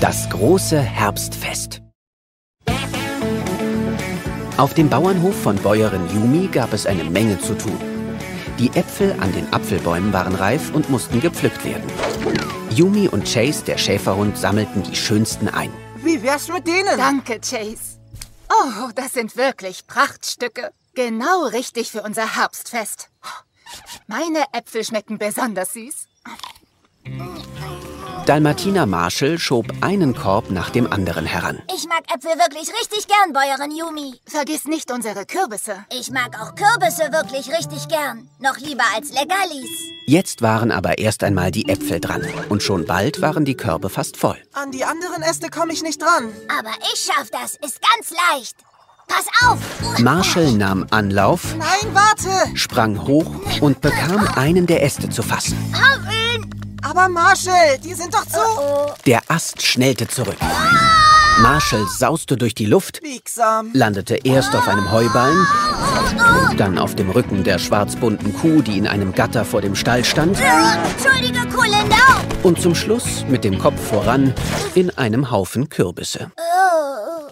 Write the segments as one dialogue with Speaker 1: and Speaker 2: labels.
Speaker 1: Das große Herbstfest. Auf dem Bauernhof von Bäuerin Yumi gab es eine Menge zu tun. Die Äpfel an den Apfelbäumen waren reif und mussten gepflückt werden. Yumi und Chase, der Schäferhund, sammelten die schönsten ein.
Speaker 2: Wie wär's mit denen?
Speaker 3: Danke, Chase. Oh, das sind wirklich Prachtstücke. Genau richtig für unser Herbstfest. Meine Äpfel schmecken besonders süß.
Speaker 1: Dalmatiner Marshall schob einen Korb nach dem anderen heran.
Speaker 4: Ich mag Äpfel wirklich richtig gern, Bäuerin Yumi.
Speaker 3: Vergiss nicht unsere Kürbisse.
Speaker 4: Ich mag auch Kürbisse wirklich richtig gern. Noch lieber als Legalis.
Speaker 1: Jetzt waren aber erst einmal die Äpfel dran. Und schon bald waren die Körbe fast voll.
Speaker 2: An die anderen Äste komme ich nicht dran.
Speaker 4: Aber ich schaff das. Ist ganz leicht. Pass auf!
Speaker 1: Marshall nahm Anlauf,
Speaker 2: Nein, warte!
Speaker 1: sprang hoch und bekam einen der Äste zu fassen.
Speaker 4: Ihn!
Speaker 2: Aber Marshall, die sind doch zu...
Speaker 1: Der Ast schnellte zurück. Marshall sauste durch die Luft,
Speaker 2: Biegsam.
Speaker 1: landete erst auf einem Heuballen, dann auf dem Rücken der schwarzbunten Kuh, die in einem Gatter vor dem Stall stand,
Speaker 4: Entschuldige, Kuhlendau!
Speaker 1: und zum Schluss mit dem Kopf voran in einem Haufen Kürbisse.
Speaker 4: Oh,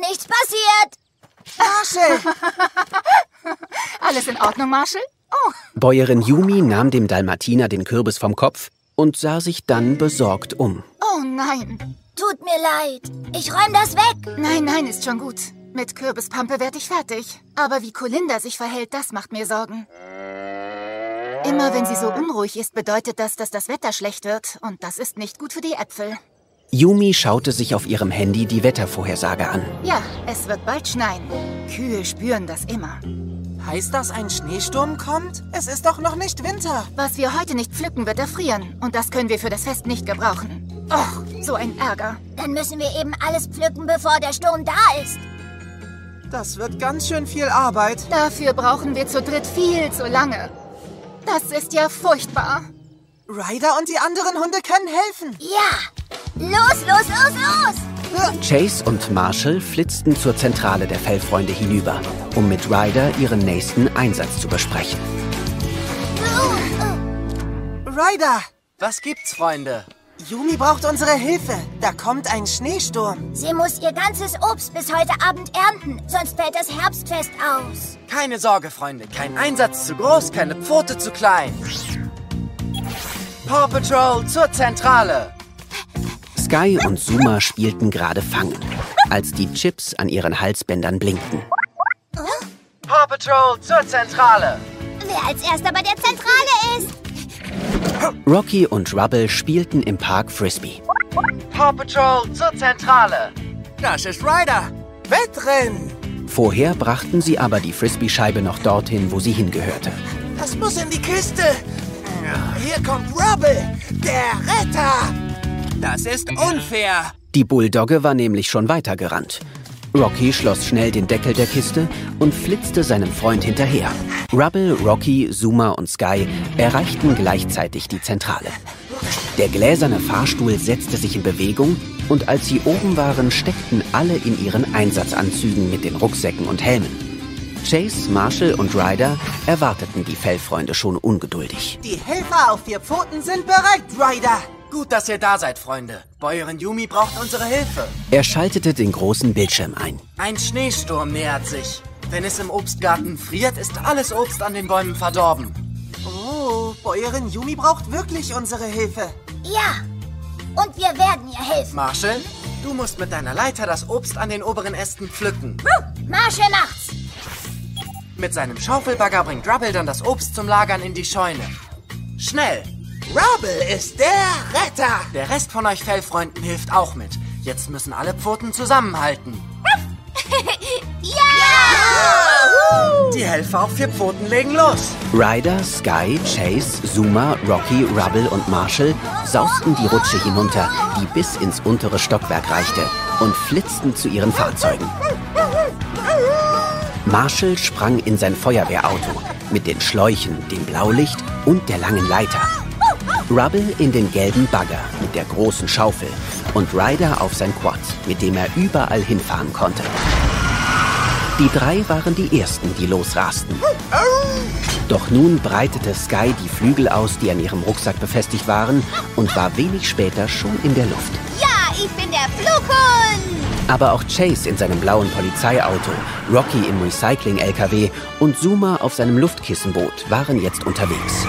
Speaker 4: nichts passiert.
Speaker 2: Marshall!
Speaker 3: Alles in Ordnung, Marshall? Oh,
Speaker 1: Bäuerin Yumi nahm dem Dalmatiner den Kürbis vom Kopf und sah sich dann besorgt um.
Speaker 3: oh nein.
Speaker 4: Tut mir leid. Ich räum das weg.
Speaker 3: Nein, nein, ist schon gut. Mit Kürbispampe werd ich fertig. Aber wie Colinda sich verhält, das macht mir Sorgen. Immer wenn sie so unruhig ist, bedeutet das, dass das Wetter schlecht wird. Und das ist nicht gut für die Äpfel.
Speaker 1: Yumi schaute sich auf ihrem Handy die Wettervorhersage an.
Speaker 3: Ja, es wird bald schneien. Kühe spüren das immer.
Speaker 2: Heißt das, ein Schneesturm kommt? Es ist doch noch nicht Winter.
Speaker 3: Was wir heute nicht pflücken, wird erfrieren. Und das können wir für das Fest nicht gebrauchen. Och, so ein Ärger.
Speaker 4: Dann müssen wir eben alles pflücken, bevor der Sturm da ist.
Speaker 2: Das wird ganz schön viel Arbeit.
Speaker 3: Dafür brauchen wir zu dritt viel zu lange. Das ist ja furchtbar.
Speaker 2: Ryder und die anderen Hunde können helfen.
Speaker 4: Ja. Los, los, los, los!
Speaker 1: Chase und Marshall flitzten zur Zentrale der Fellfreunde hinüber, um mit Ryder ihren nächsten Einsatz zu besprechen.
Speaker 2: Ryder,
Speaker 5: Was gibt's, Freunde?
Speaker 2: Yumi braucht unsere Hilfe. Da kommt ein Schneesturm.
Speaker 4: Sie muss ihr ganzes Obst bis heute Abend ernten, sonst fällt das Herbstfest aus.
Speaker 5: Keine Sorge, Freunde. Kein Einsatz zu groß, keine Pfote zu klein. Paw Patrol zur Zentrale.
Speaker 1: Sky und Zuma spielten gerade Fangen, als die Chips an ihren Halsbändern blinkten.
Speaker 5: Paw Patrol zur Zentrale.
Speaker 4: Wer als erster bei der Zentrale ist.
Speaker 1: Rocky und Rubble spielten im Park Frisbee.
Speaker 5: Paw Patrol zur Zentrale.
Speaker 2: Das ist Ryder. Wettrennen.
Speaker 1: Vorher brachten sie aber die Frisbee-Scheibe noch dorthin, wo sie hingehörte.
Speaker 2: Das muss in die Kiste. Hier kommt Rubble, der Retter.
Speaker 5: Das ist unfair.
Speaker 1: Die Bulldogge war nämlich schon weitergerannt. Rocky schloss schnell den Deckel der Kiste und flitzte seinem Freund hinterher. Rubble, Rocky, Zuma und Sky erreichten gleichzeitig die Zentrale. Der gläserne Fahrstuhl setzte sich in Bewegung und als sie oben waren, steckten alle in ihren Einsatzanzügen mit den Rucksäcken und Helmen. Chase, Marshall und Ryder erwarteten die Fellfreunde schon ungeduldig.
Speaker 2: Die Helfer auf vier Pfoten sind bereit, Ryder.
Speaker 5: Gut, dass ihr da seid, Freunde. Bäuerin Yumi braucht unsere Hilfe.
Speaker 1: Er schaltete den großen Bildschirm ein.
Speaker 5: Ein Schneesturm nähert sich. Wenn es im Obstgarten friert, ist alles Obst an den Bäumen verdorben.
Speaker 2: Oh, Bäuerin Yumi braucht wirklich unsere Hilfe.
Speaker 4: Ja. Und wir werden ihr helfen.
Speaker 5: Marshall, du musst mit deiner Leiter das Obst an den oberen Ästen pflücken.
Speaker 4: Marshall macht's.
Speaker 5: Mit seinem Schaufelbagger bringt Rubble dann das Obst zum Lagern in die Scheune. Schnell!
Speaker 2: Rubble ist der Retter.
Speaker 5: Der Rest von euch Fellfreunden hilft auch mit. Jetzt müssen alle Pfoten zusammenhalten. Die Helfer auf vier Pfoten legen los.
Speaker 1: Ryder, Sky, Chase, Zuma, Rocky, Rubble und Marshall sausten die Rutsche hinunter, die bis ins untere Stockwerk reichte, und flitzten zu ihren Fahrzeugen. Marshall sprang in sein Feuerwehrauto mit den Schläuchen, dem Blaulicht und der langen Leiter. Rubble in den gelben Bagger mit der großen Schaufel und Ryder auf sein Quad, mit dem er überall hinfahren konnte. Die drei waren die ersten, die losrasten. Doch nun breitete Sky die Flügel aus, die an ihrem Rucksack befestigt waren, und war wenig später schon in der Luft.
Speaker 4: Ja, ich bin der Flughund!
Speaker 1: Aber auch Chase in seinem blauen Polizeiauto, Rocky im Recycling-LKW und Zuma auf seinem Luftkissenboot waren jetzt unterwegs.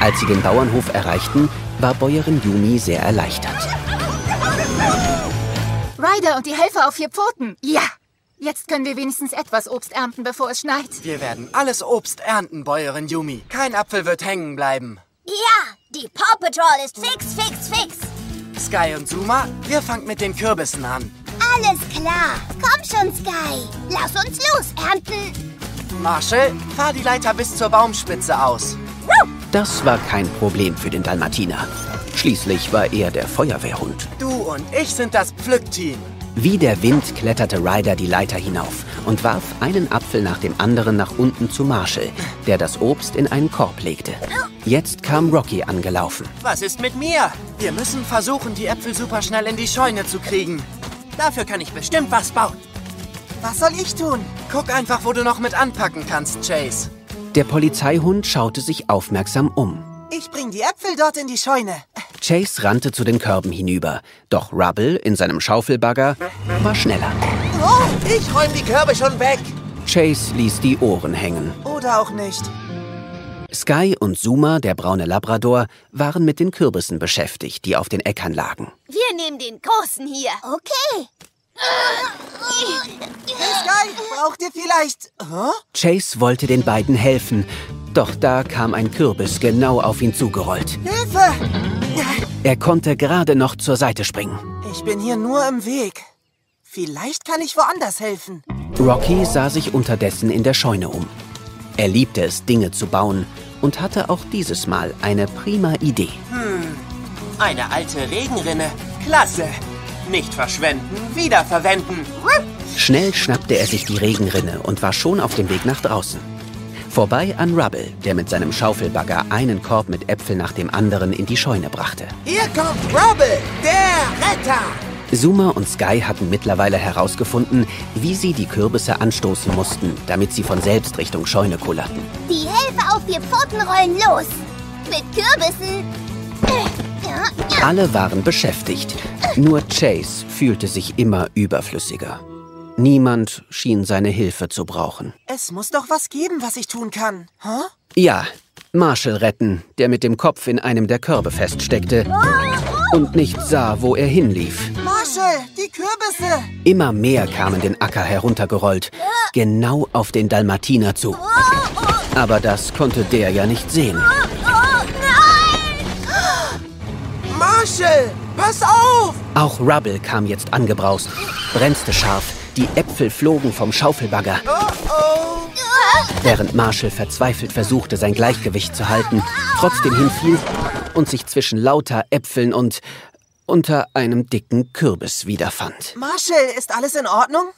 Speaker 1: Als sie den Bauernhof erreichten, war Bäuerin Yumi sehr erleichtert.
Speaker 3: Ryder und die Helfer auf vier Pfoten. Ja! Jetzt können wir wenigstens etwas Obst ernten, bevor es schneit.
Speaker 5: Wir werden alles Obst ernten, Bäuerin Yumi. Kein Apfel wird hängen bleiben.
Speaker 4: Ja, die Paw Patrol ist fix, fix, fix.
Speaker 5: Sky und Zuma, ihr fangt mit den Kürbissen an.
Speaker 4: Alles klar. Komm schon, Sky. Lass uns los ernten.
Speaker 5: Marshall, fahr die Leiter bis zur Baumspitze aus.
Speaker 1: Das war kein Problem für den Dalmatiner. Schließlich war er der Feuerwehrhund.
Speaker 5: Du und ich sind das Pflückteam.
Speaker 1: Wie der Wind kletterte Ryder die Leiter hinauf und warf einen Apfel nach dem anderen nach unten zu Marshall, der das Obst in einen Korb legte. Jetzt kam Rocky angelaufen.
Speaker 5: Was ist mit mir? Wir müssen versuchen, die Äpfel super schnell in die Scheune zu kriegen. Dafür kann ich bestimmt was bauen.
Speaker 2: Was soll ich tun?
Speaker 5: Guck einfach, wo du noch mit anpacken kannst, Chase.
Speaker 1: Der Polizeihund schaute sich aufmerksam um.
Speaker 2: Ich bring die Äpfel dort in die Scheune.
Speaker 1: Chase rannte zu den Körben hinüber, doch Rubble in seinem Schaufelbagger war schneller.
Speaker 2: Oh, ich räum die Körbe schon weg.
Speaker 1: Chase ließ die Ohren hängen.
Speaker 2: Oder auch nicht.
Speaker 1: Sky und Zuma, der braune Labrador, waren mit den Kürbissen beschäftigt, die auf den Äckern lagen.
Speaker 4: Wir nehmen den großen hier. Okay.
Speaker 2: Hey Sky, braucht ihr vielleicht... Hä?
Speaker 1: Chase wollte den beiden helfen, doch da kam ein Kürbis genau auf ihn zugerollt.
Speaker 2: Hilfe!
Speaker 1: Er konnte gerade noch zur Seite springen.
Speaker 2: Ich bin hier nur im Weg. Vielleicht kann ich woanders helfen.
Speaker 1: Rocky sah sich unterdessen in der Scheune um. Er liebte es, Dinge zu bauen und hatte auch dieses Mal eine prima Idee.
Speaker 6: Eine alte Regenrinne. Klasse. Nicht verschwenden, wiederverwenden.
Speaker 1: Schnell schnappte er sich die Regenrinne und war schon auf dem Weg nach draußen. Vorbei an Rubble, der mit seinem Schaufelbagger einen Korb mit Äpfeln nach dem anderen in die Scheune brachte.
Speaker 2: Hier kommt Rubble, der Retter.
Speaker 1: Zuma und Sky hatten mittlerweile herausgefunden, wie sie die Kürbisse anstoßen mussten, damit sie von selbst Richtung Scheune kullerten.
Speaker 4: Die Helfer auf vier Pfoten rollen los. Mit Kürbissen.
Speaker 1: Alle waren beschäftigt. Nur Chase fühlte sich immer überflüssiger. Niemand schien seine Hilfe zu brauchen.
Speaker 2: Es muss doch was geben, was ich tun kann. Hä?
Speaker 1: Ja, Marshall retten, der mit dem Kopf in einem der Körbe feststeckte und nicht sah, wo er hinlief.
Speaker 2: Marshall, die Kürbisse.
Speaker 1: Immer mehr kamen den Acker heruntergerollt, genau auf den Dalmatiner zu. Aber das konnte der ja nicht sehen.
Speaker 2: Marshall, pass auf!
Speaker 1: Auch Rubble kam jetzt angebraust, brenzte scharf, die Äpfel flogen vom Schaufelbagger.
Speaker 2: Oh oh.
Speaker 1: Während Marshall verzweifelt versuchte, sein Gleichgewicht zu halten, trotzdem hinfiel und sich zwischen lauter Äpfeln und unter einem dicken Kürbis wiederfand.
Speaker 2: Marshall, ist alles in Ordnung?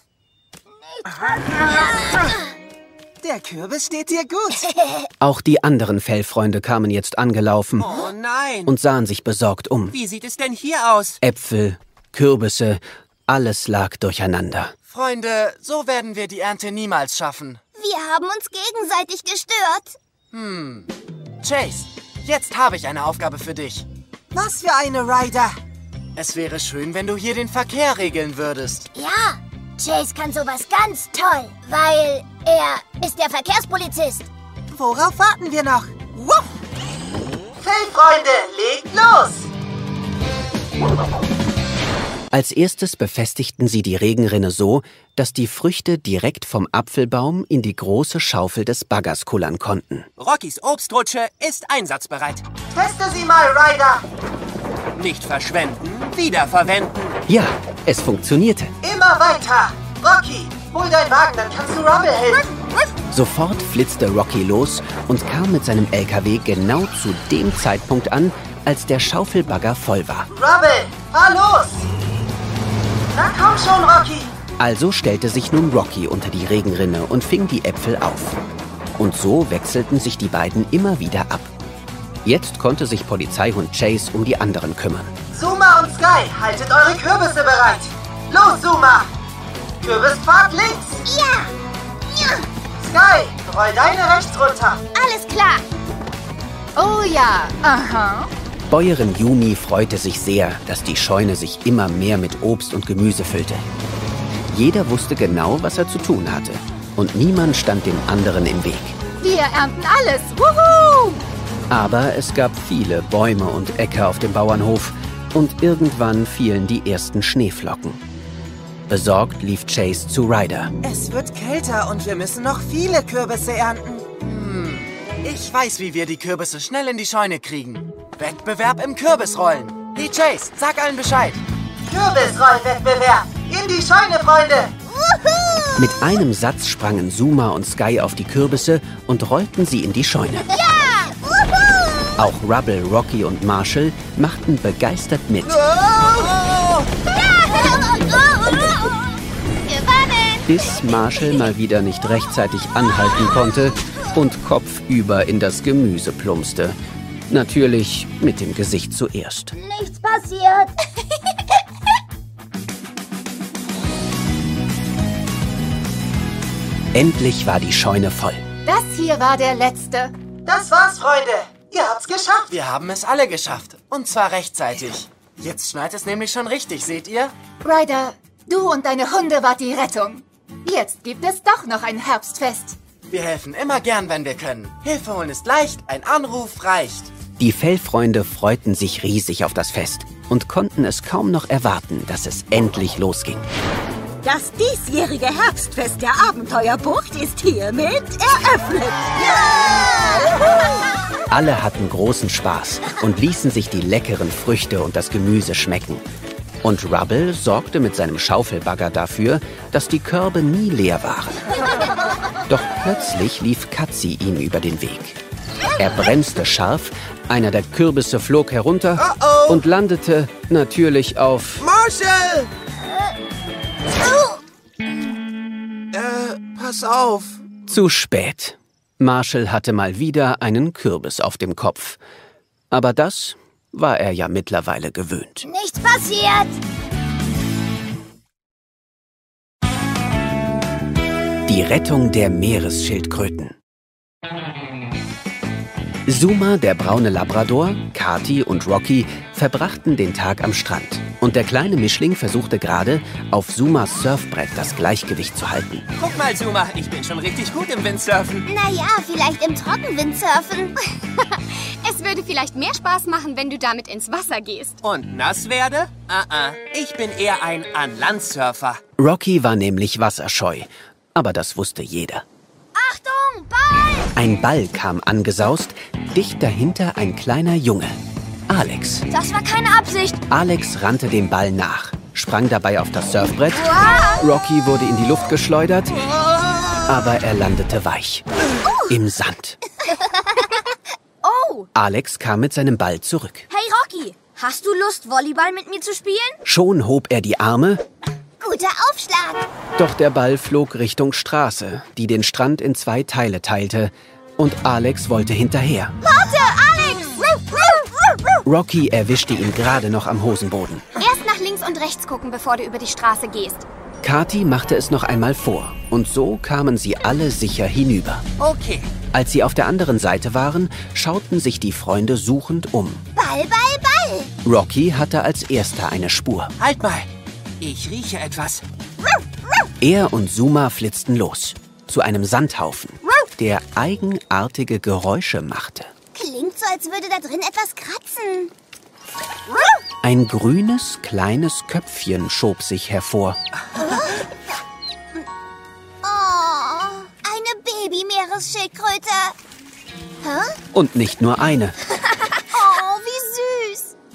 Speaker 2: Der Kürbis steht dir gut.
Speaker 1: Auch die anderen Fellfreunde kamen jetzt angelaufen
Speaker 6: Oh nein.
Speaker 1: und sahen sich besorgt um.
Speaker 6: Wie sieht es denn hier aus?
Speaker 1: Äpfel, Kürbisse, alles lag durcheinander.
Speaker 5: Freunde, so werden wir die Ernte niemals schaffen.
Speaker 4: Wir haben uns gegenseitig gestört.
Speaker 5: Chase, jetzt habe ich eine Aufgabe für dich.
Speaker 2: Was für eine Ryder.
Speaker 5: Es wäre schön, wenn du hier den Verkehr regeln würdest.
Speaker 4: Ja, Chase kann sowas ganz toll, weil er ist der Verkehrspolizist.
Speaker 2: Worauf warten wir noch? Wuff! Fellfreunde, legt los!
Speaker 1: Als erstes befestigten sie die Regenrinne so, dass die Früchte direkt vom Apfelbaum in die große Schaufel des Baggers kullern konnten.
Speaker 6: Rockys Obstrutsche ist einsatzbereit.
Speaker 2: Teste sie mal, Ryder.
Speaker 6: Nicht verschwenden, wiederverwenden.
Speaker 1: Ja, es funktionierte.
Speaker 2: Immer weiter. Rocky, hol deinen Wagen, dann kannst du Rubble helfen.
Speaker 1: Sofort flitzte Rocky los und kam mit seinem LKW genau zu dem Zeitpunkt an, als der Schaufelbagger voll war.
Speaker 2: Rubble, fahr los! Na komm schon, Rocky.
Speaker 1: Also stellte sich nun Rocky unter die Regenrinne und fing die Äpfel auf. Und so wechselten sich die beiden immer wieder ab. Jetzt konnte sich Polizeihund Chase um die anderen kümmern.
Speaker 2: Zuma und Sky, haltet eure Kürbisse bereit. Los, Zuma. Kürbispfad links.
Speaker 4: Ja, ja,
Speaker 2: Sky, roll deine rechts runter.
Speaker 4: Alles klar.
Speaker 3: Oh ja, aha.
Speaker 1: Bäuerin Yumi freute sich sehr, dass die Scheune sich immer mehr mit Obst und Gemüse füllte. Jeder wusste genau, was er zu tun hatte. Und niemand stand dem anderen im Weg.
Speaker 3: Wir ernten alles. Wuhu!
Speaker 1: Aber es gab viele Bäume und Äcker auf dem Bauernhof und irgendwann fielen die ersten Schneeflocken. Besorgt lief Chase zu Ryder.
Speaker 5: Es wird kälter und wir müssen noch viele Kürbisse ernten. Hm, ich weiß, wie wir die Kürbisse schnell in die Scheune kriegen. Wettbewerb im Kürbisrollen. Hey Chase, sag allen Bescheid.
Speaker 2: Kürbisrollwettbewerb. In die Scheune, Freunde.
Speaker 1: Mit einem Satz sprangen Zuma und Sky auf die Kürbisse und rollten sie in die Scheune.
Speaker 4: Ja! Wuhu!
Speaker 1: Auch Rubble, Rocky und Marshall machten begeistert mit.
Speaker 4: Gewonnen!
Speaker 1: Bis Marshall mal wieder nicht rechtzeitig anhalten konnte und kopfüber in das Gemüse plumpste. Natürlich mit dem Gesicht zuerst.
Speaker 4: Nichts passiert.
Speaker 1: Endlich war die Scheune voll.
Speaker 3: Das hier war der letzte.
Speaker 2: Das war's, Freunde. Ihr habt's geschafft.
Speaker 5: Wir haben es alle geschafft. Und zwar rechtzeitig. Jetzt schneit es nämlich schon richtig, seht ihr?
Speaker 3: Ryder, du und deine Hunde wart die Rettung. Jetzt gibt es doch noch ein Herbstfest.
Speaker 5: Wir helfen immer gern, wenn wir können. Hilfe holen ist leicht, ein Anruf reicht.
Speaker 1: Die Fellfreunde freuten sich riesig auf das Fest und konnten es kaum noch erwarten, dass es endlich losging.
Speaker 7: Das diesjährige Herbstfest der Abenteuerbucht ist hiermit eröffnet.
Speaker 1: Alle hatten großen Spaß und ließen sich die leckeren Früchte und das Gemüse schmecken. Und Rubble sorgte mit seinem Schaufelbagger dafür, dass die Körbe nie leer waren. Doch plötzlich lief Katzi ihm über den Weg. Er bremste scharf, einer der Kürbisse flog herunter
Speaker 2: Oh-oh.
Speaker 1: und landete natürlich auf...
Speaker 2: Marshall! Äh, pass auf.
Speaker 1: Zu spät. Marshall hatte mal wieder einen Kürbis auf dem Kopf. Aber das war er ja mittlerweile gewöhnt.
Speaker 4: Nichts passiert.
Speaker 1: Die Rettung der Meeresschildkröten. Zuma, der braune Labrador, Kati und Rocky verbrachten den Tag am Strand. Und der kleine Mischling versuchte gerade, auf Zumas Surfbrett das Gleichgewicht zu halten.
Speaker 6: Guck mal, Zuma, ich bin schon richtig gut im Windsurfen.
Speaker 4: Naja, vielleicht im Trockenwind surfen.
Speaker 8: Es würde vielleicht mehr Spaß machen, wenn du damit ins Wasser gehst.
Speaker 6: Und nass werde? Ah, ah. Ich bin eher ein An-Land-Surfer.
Speaker 1: Rocky war nämlich wasserscheu. Aber das wusste jeder.
Speaker 4: Achtung, Ball!
Speaker 1: Ein Ball kam angesaust, dicht dahinter ein kleiner Junge. Alex.
Speaker 4: Das war keine Absicht.
Speaker 1: Alex rannte dem Ball nach, sprang dabei auf das Surfbrett. Rocky wurde in die Luft geschleudert, aber er landete weich. Im Sand.
Speaker 4: Oh,
Speaker 1: Alex kam mit seinem Ball zurück.
Speaker 4: hey Rocky, hast du Lust, Volleyball mit mir zu spielen?
Speaker 1: Schon hob er die Arme,
Speaker 4: Guter Aufschlag.
Speaker 1: doch der Ball flog Richtung Straße, die den Strand in zwei Teile teilte, und Alex wollte hinterher.
Speaker 4: Warte, Alex!
Speaker 1: Rocky erwischte ihn gerade noch am Hosenboden.
Speaker 8: Erst nach links und rechts gucken, bevor du über die Straße gehst.
Speaker 1: Kati machte es noch einmal vor, und so kamen sie alle sicher hinüber.
Speaker 5: Okay.
Speaker 1: Als sie auf der anderen Seite waren, schauten sich die Freunde suchend um.
Speaker 4: Ball, Ball, Ball.
Speaker 1: Rocky hatte als erster eine Spur.
Speaker 6: Halt mal. Ich rieche etwas.
Speaker 1: Er und Zuma flitzten los. Zu einem Sandhaufen, der eigenartige Geräusche machte.
Speaker 4: Klingt so, als würde da drin etwas kratzen.
Speaker 1: Ein grünes, kleines Köpfchen schob sich hervor.
Speaker 4: Oh, eine Baby-Meeresschildkröte.
Speaker 1: Und nicht nur eine.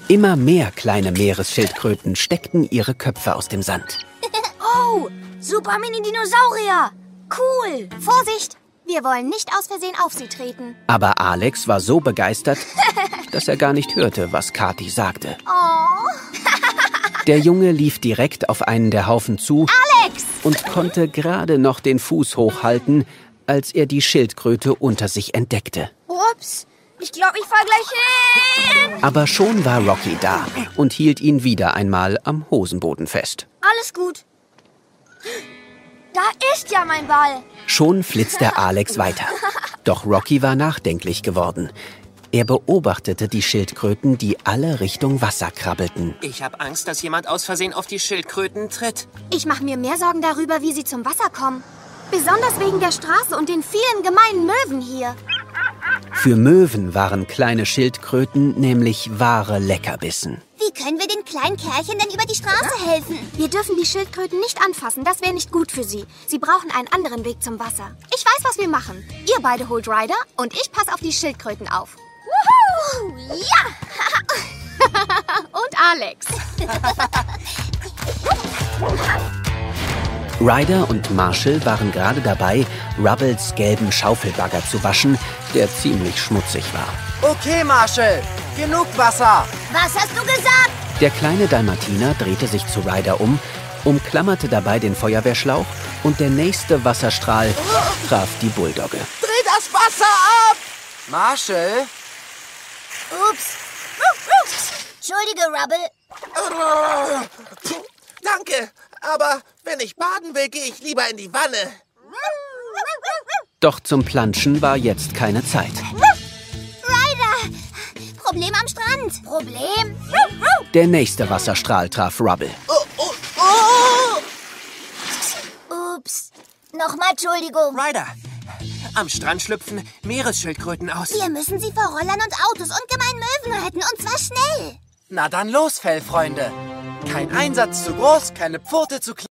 Speaker 1: Immer mehr kleine Meeresschildkröten steckten ihre Köpfe aus dem Sand.
Speaker 4: Oh, Super Mini-Dinosaurier. Cool.
Speaker 8: Vorsicht! Wir wollen nicht aus Versehen auf sie treten.
Speaker 1: Aber Alex war so begeistert, dass er gar nicht hörte, was Kathi sagte.
Speaker 4: Oh,
Speaker 1: Der Junge lief direkt auf einen der Haufen zu
Speaker 4: Alex.
Speaker 1: und konnte gerade noch den Fuß hochhalten, als er die Schildkröte unter sich entdeckte.
Speaker 4: Ups. Ich glaube, ich fall gleich hin.
Speaker 1: Aber schon war Rocky da und hielt ihn wieder einmal am Hosenboden fest.
Speaker 4: Alles gut. Da ist ja mein Ball.
Speaker 1: Schon flitzte Alex weiter. Doch Rocky war nachdenklich geworden. Er beobachtete die Schildkröten, die alle Richtung Wasser krabbelten.
Speaker 6: Ich habe Angst, dass jemand aus Versehen auf die Schildkröten tritt.
Speaker 8: Ich mache mir mehr Sorgen darüber, wie sie zum Wasser kommen. Besonders wegen der Straße und den vielen gemeinen Möwen hier.
Speaker 1: Für Möwen waren kleine Schildkröten nämlich wahre Leckerbissen.
Speaker 4: Wie können wir den kleinen Kerlchen denn über die Straße helfen?
Speaker 8: Wir dürfen die Schildkröten nicht anfassen, das wäre nicht gut für sie. Sie brauchen einen anderen Weg zum Wasser. Ich weiß, was wir machen. Ihr beide holt Ryder und ich passe auf die Schildkröten auf.
Speaker 4: Wuhu! Ja!
Speaker 8: Und Alex.
Speaker 1: Ryder und Marshall waren gerade dabei, Rubbles gelben Schaufelbagger zu waschen, der ziemlich schmutzig war.
Speaker 5: Okay, Marshall. Genug Wasser.
Speaker 4: Was hast du gesagt?
Speaker 1: Der kleine Dalmatiner drehte sich zu Ryder um, umklammerte dabei den Feuerwehrschlauch und der nächste Wasserstrahl traf die Bulldogge.
Speaker 2: Dreh das Wasser ab!
Speaker 5: Marshall?
Speaker 4: Ups. Entschuldige, Rubble.
Speaker 2: Danke, aber wenn ich baden will, gehe ich lieber in die Wanne.
Speaker 1: Doch zum Planschen war jetzt keine Zeit.
Speaker 4: Ryder! Problem am Strand. Problem?
Speaker 1: Der nächste Wasserstrahl traf Rubble.
Speaker 4: Ups. Nochmal Entschuldigung.
Speaker 6: Ryder, am Strand schlüpfen Meeresschildkröten aus.
Speaker 4: Wir müssen sie vor Rollern und Autos und gemeinen Möwen retten, und zwar schnell.
Speaker 5: Na dann los, Fellfreunde. Kein Einsatz zu groß, keine Pfote zu klein.